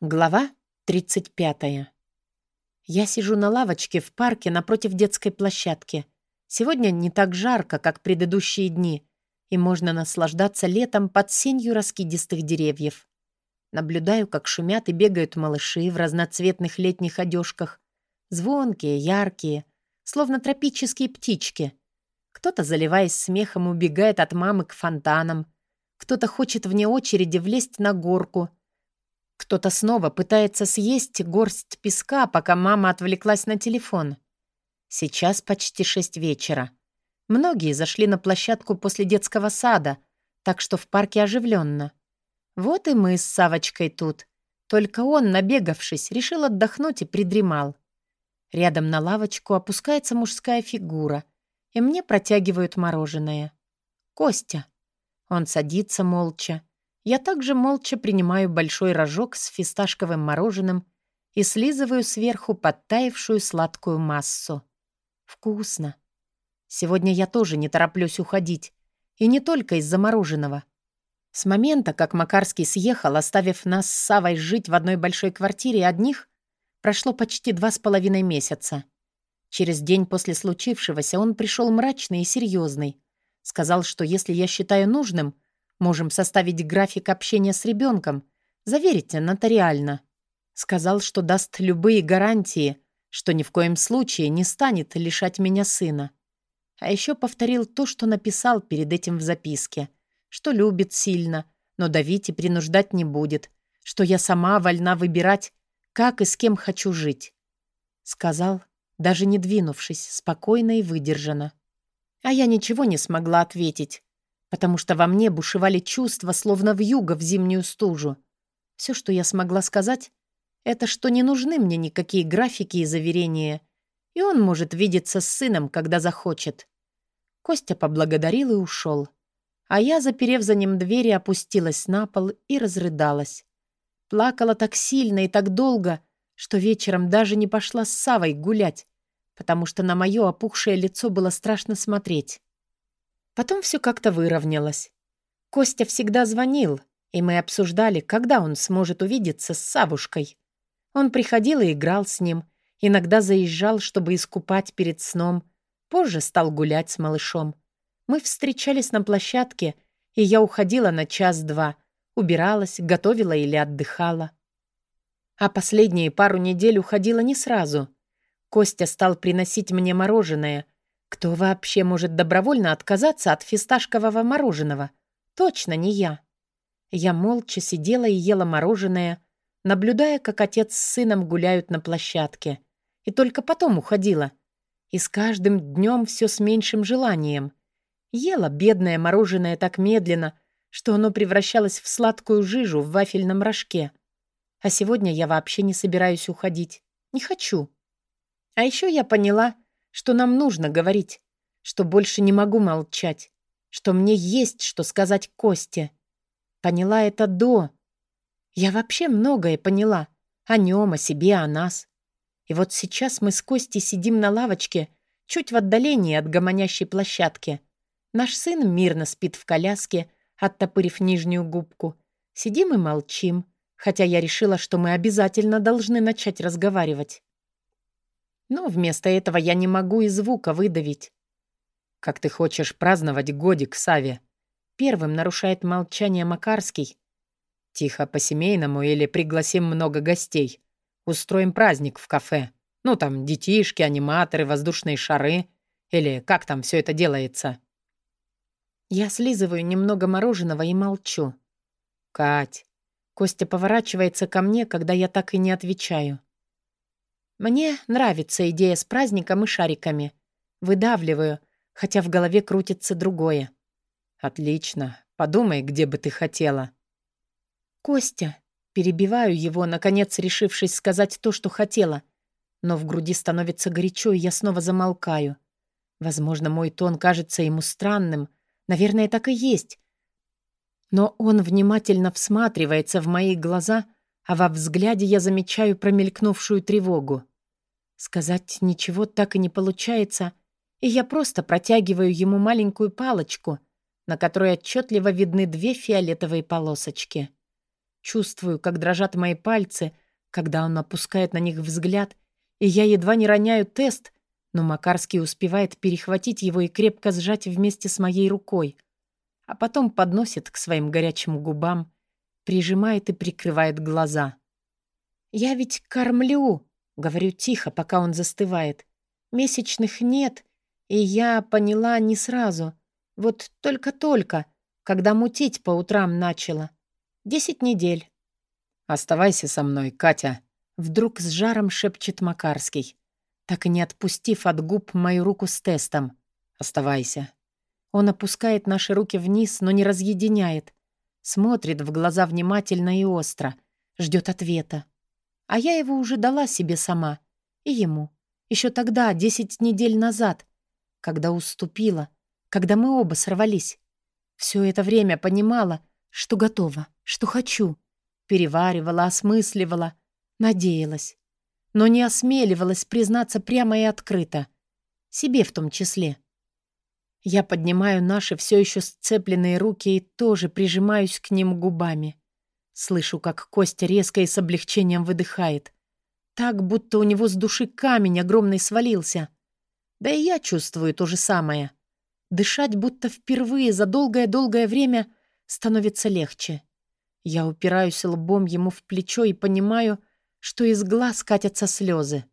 Глава 35. Я сижу на лавочке в парке напротив детской площадки. Сегодня не так жарко, как предыдущие дни, и можно наслаждаться летом под сенью раскидистых деревьев. Наблюдаю, как шумят и бегают малыши в разноцветных летних одежках. Звонкие, яркие, словно тропические птички. Кто-то, заливаясь смехом, убегает от мамы к фонтанам. Кто-то хочет вне очереди влезть на горку — кто-то снова пытается съесть горсть песка, пока мама отвлеклась на телефон. Сейчас почти шесть вечера. Многие зашли на площадку после детского сада, так что в парке оживленно. Вот и мы с Савочкой тут. Только он, набегавшись, решил отдохнуть и придремал. Рядом на лавочку опускается мужская фигура, и мне протягивают мороженое. Костя. Он садится молча, я также молча принимаю большой рожок с фисташковым мороженым и слизываю сверху подтаявшую сладкую массу. Вкусно. Сегодня я тоже не тороплюсь уходить. И не только из-за мороженого. С момента, как Макарский съехал, оставив нас с Савой жить в одной большой квартире одних, прошло почти два с половиной месяца. Через день после случившегося он пришел мрачный и серьезный. Сказал, что если я считаю нужным — Можем составить график общения с ребенком. Заверите нотариально. Сказал, что даст любые гарантии, что ни в коем случае не станет лишать меня сына. А еще повторил то, что написал перед этим в записке, что любит сильно, но давить и принуждать не будет, что я сама вольна выбирать, как и с кем хочу жить. Сказал, даже не двинувшись, спокойно и выдержанно. А я ничего не смогла ответить, потому что во мне бушевали чувства, словно вьюга в зимнюю стужу. Все, что я смогла сказать, это что не нужны мне никакие графики и заверения, и он может видеться с сыном, когда захочет. Костя поблагодарил и ушел. А я, заперев за ним двери, опустилась на пол и разрыдалась. Плакала так сильно и так долго, что вечером даже не пошла с Савой гулять, потому что на мое опухшее лицо было страшно смотреть. Потом все как-то выровнялось. Костя всегда звонил, и мы обсуждали, когда он сможет увидеться с Савушкой. Он приходил и играл с ним, иногда заезжал, чтобы искупать перед сном, позже стал гулять с малышом. Мы встречались на площадке, и я уходила на час-два, убиралась, готовила или отдыхала. А последние пару недель уходила не сразу. Костя стал приносить мне мороженое — кто вообще может добровольно отказаться от фисташкового мороженого? Точно не я. Я молча сидела и ела мороженое, наблюдая, как отец с сыном гуляют на площадке. И только потом уходила. И с каждым днем все с меньшим желанием. Ела бедное мороженое так медленно, что оно превращалось в сладкую жижу в вафельном рожке. А сегодня я вообще не собираюсь уходить. Не хочу. А еще я поняла, что нам нужно говорить, что больше не могу молчать, что мне есть что сказать Косте. Поняла это до. Я вообще многое поняла. О нем, о себе, о нас. И вот сейчас мы с Костей сидим на лавочке, чуть в отдалении от гомонящей площадки. Наш сын мирно спит в коляске, оттопырив нижнюю губку. Сидим и молчим, хотя я решила, что мы обязательно должны начать разговаривать. Но вместо этого я не могу и звука выдавить. «Как ты хочешь праздновать годик, Саве?» Первым нарушает молчание Макарский. «Тихо по-семейному или пригласим много гостей. Устроим праздник в кафе. Ну, там детишки, аниматоры, воздушные шары. Или как там все это делается?» Я слизываю немного мороженого и молчу. «Кать!» Костя поворачивается ко мне, когда я так и не отвечаю. Мне нравится идея с праздником и шариками. Выдавливаю, хотя в голове крутится другое. Отлично. Подумай, где бы ты хотела. Костя. Перебиваю его, наконец решившись сказать то, что хотела. Но в груди становится горячо, и я снова замолкаю. Возможно, мой тон кажется ему странным. Наверное, так и есть. Но он внимательно всматривается в мои глаза, а во взгляде я замечаю промелькнувшую тревогу. Сказать ничего так и не получается, и я просто протягиваю ему маленькую палочку, на которой отчетливо видны две фиолетовые полосочки. чувствую, как дрожат мои пальцы, когда он опускает на них взгляд, и я едва не роняю тест, но Макарский успевает перехватить его и крепко сжать вместе с моей рукой, а потом подносит к своим горячим губам, прижимает и прикрывает глаза. «Я ведь кормлю», — говорю тихо, пока он застывает. «Месячных нет, и я поняла не сразу. Вот только-только, когда мутить по утрам начала. Десять недель». «Оставайся со мной, Катя», — вдруг с жаром шепчет Макарский, так и не отпустив от губ мою руку с тестом. «Оставайся». Он опускает наши руки вниз, но не разъединяет. Смотрит в глаза внимательно и остро. Ждет ответа. А я его уже дала себе сама. И ему. Еще тогда, десять недель назад. Когда уступила. Когда мы оба сорвались. Все это время понимала, что готова, что хочу. Переваривала, осмысливала, надеялась. Но не осмеливалась признаться прямо и открыто. Себе в том числе. Я поднимаю наши все еще сцепленные руки и тоже прижимаюсь к ним губами. Слышу, как Костя резко и с облегчением выдыхает. Так, будто у него с души камень огромный свалился. Да и я чувствую то же самое. Дышать будто впервые за долгое-долгое время становится легче. Я упираюсь лбом ему в плечо и понимаю, что из глаз катятся слезы.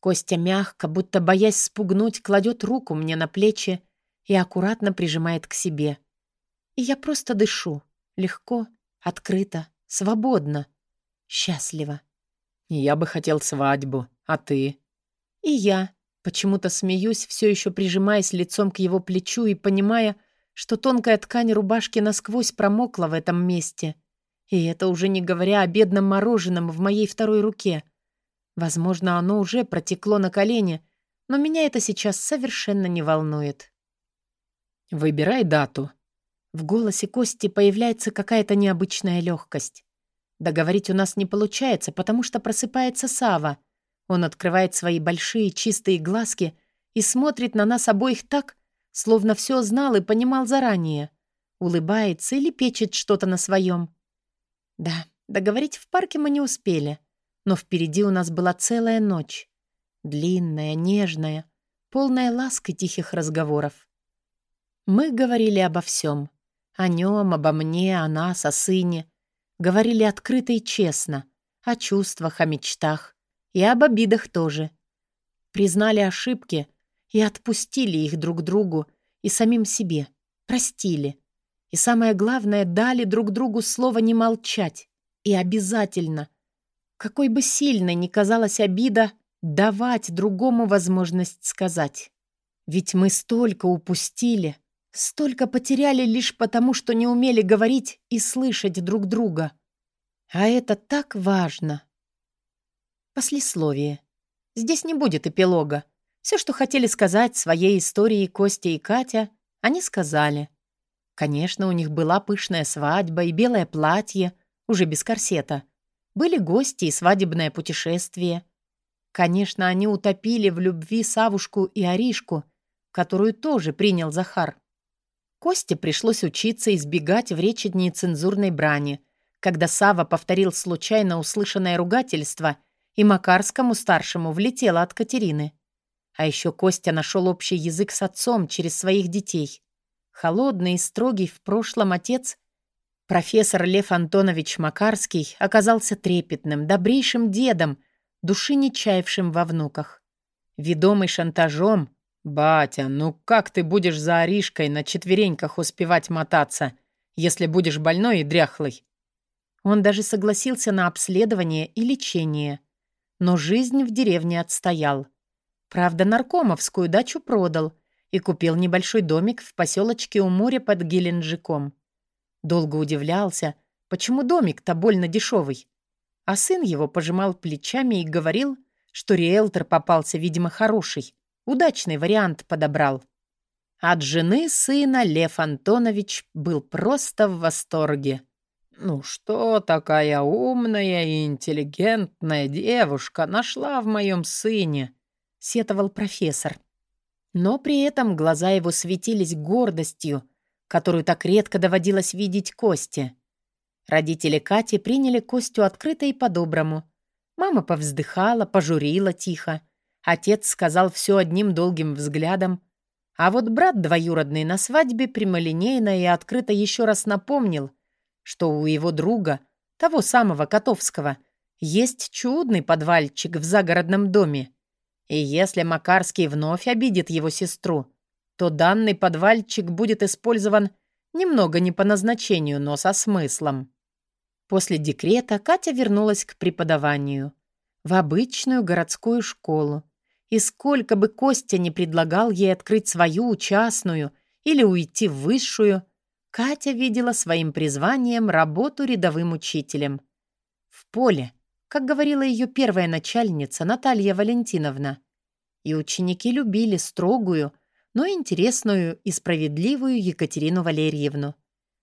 Костя мягко, будто боясь спугнуть, кладет руку мне на плечи и аккуратно прижимает к себе. И я просто дышу. Легко, открыто, свободно, счастливо. «Я бы хотел свадьбу, а ты?» «И я», Почему-то смеюсь, все еще прижимаясь лицом к его плечу и понимая, что тонкая ткань рубашки насквозь промокла в этом месте. И это уже не говоря о бедном мороженом в моей второй руке. Возможно, оно уже протекло на колени, но меня это сейчас совершенно не волнует. «Выбирай дату». В голосе Кости появляется какая-то необычная легкость. Договорить у нас не получается, потому что просыпается Сава — он открывает свои большие чистые глазки и смотрит на нас обоих так, словно все знал и понимал заранее. Улыбается или печет что-то на своем. Да, договорить в парке мы не успели, но впереди у нас была целая ночь. Длинная, нежная, полная ласк и тихих разговоров. Мы говорили обо всем. О нем, обо мне, о нас, о сыне. Говорили открыто и честно. О чувствах, о мечтах. И об обидах тоже. Признали ошибки и отпустили их друг другу и самим себе. Простили. И самое главное, дали друг другу слово не молчать. И обязательно. Какой бы сильной ни казалась обида, давать другому возможность сказать. Ведь мы столько упустили, столько потеряли лишь потому, что не умели говорить и слышать друг друга. А это так важно. Послесловие. Здесь не будет эпилога. Все, что хотели сказать своей историей Костя и Катя, они сказали. Конечно, у них была пышная свадьба и белое платье, уже без корсета. Были гости и свадебное путешествие. Конечно, они утопили в любви Савушку и Аришку, которую тоже принял Захар. Косте пришлось учиться избегать в речи нецензурной брани, когда Сава повторил случайно услышанное ругательство — и Макарскому-старшему влетело от Катерины. А еще Костя нашел общий язык с отцом через своих детей. Холодный и строгий в прошлом отец, профессор Лев Антонович Макарский, оказался трепетным, добрейшим дедом, души не чаявшим во внуках. Ведомый шантажом, «Батя, ну как ты будешь за Аришкой на четвереньках успевать мотаться, если будешь больной и дряхлый?» Он даже согласился на обследование и лечение но жизнь в деревне отстоял. Правда, наркомовскую дачу продал и купил небольшой домик в поселочке у моря под Геленджиком. Долго удивлялся, почему домик-то больно дешевый. А сын его пожимал плечами и говорил, что риэлтор попался, видимо, хороший, удачный вариант подобрал. От жены сына Лев Антонович был просто в восторге. «Ну что такая умная и интеллигентная девушка нашла в моем сыне?» — сетовал профессор. Но при этом глаза его светились гордостью, которую так редко доводилось видеть Косте. Родители Кати приняли Костю открыто и по-доброму. Мама повздыхала, пожурила тихо. Отец сказал все одним долгим взглядом. А вот брат двоюродный на свадьбе прямолинейно и открыто еще раз напомнил, что у его друга, того самого Котовского, есть чудный подвальчик в загородном доме. И если Макарский вновь обидит его сестру, то данный подвальчик будет использован немного не по назначению, но со смыслом. После декрета Катя вернулась к преподаванию. В обычную городскую школу. И сколько бы Костя не предлагал ей открыть свою частную или уйти в высшую, Катя видела своим призванием работу рядовым учителем. В поле, как говорила ее первая начальница Наталья Валентиновна. И ученики любили строгую, но интересную и справедливую Екатерину Валерьевну.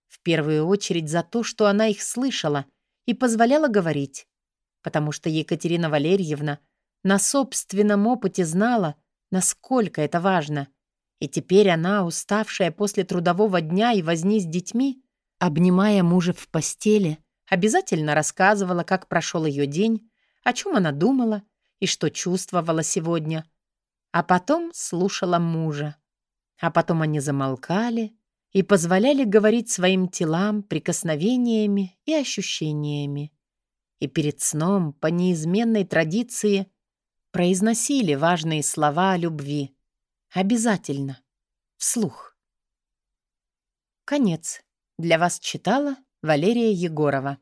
В первую очередь за то, что она их слышала и позволяла говорить. Потому что Екатерина Валерьевна на собственном опыте знала, насколько это важно. И теперь она, уставшая после трудового дня и возни с детьми, обнимая мужа в постели, обязательно рассказывала, как прошел ее день, о чем она думала и что чувствовала сегодня – а потом слушала мужа. А потом они замолкали и позволяли говорить своим телам прикосновениями и ощущениями. И перед сном, по неизменной традиции, произносили важные слова о любви. Обязательно. Вслух. Конец. Для вас читала Валерия Егорова.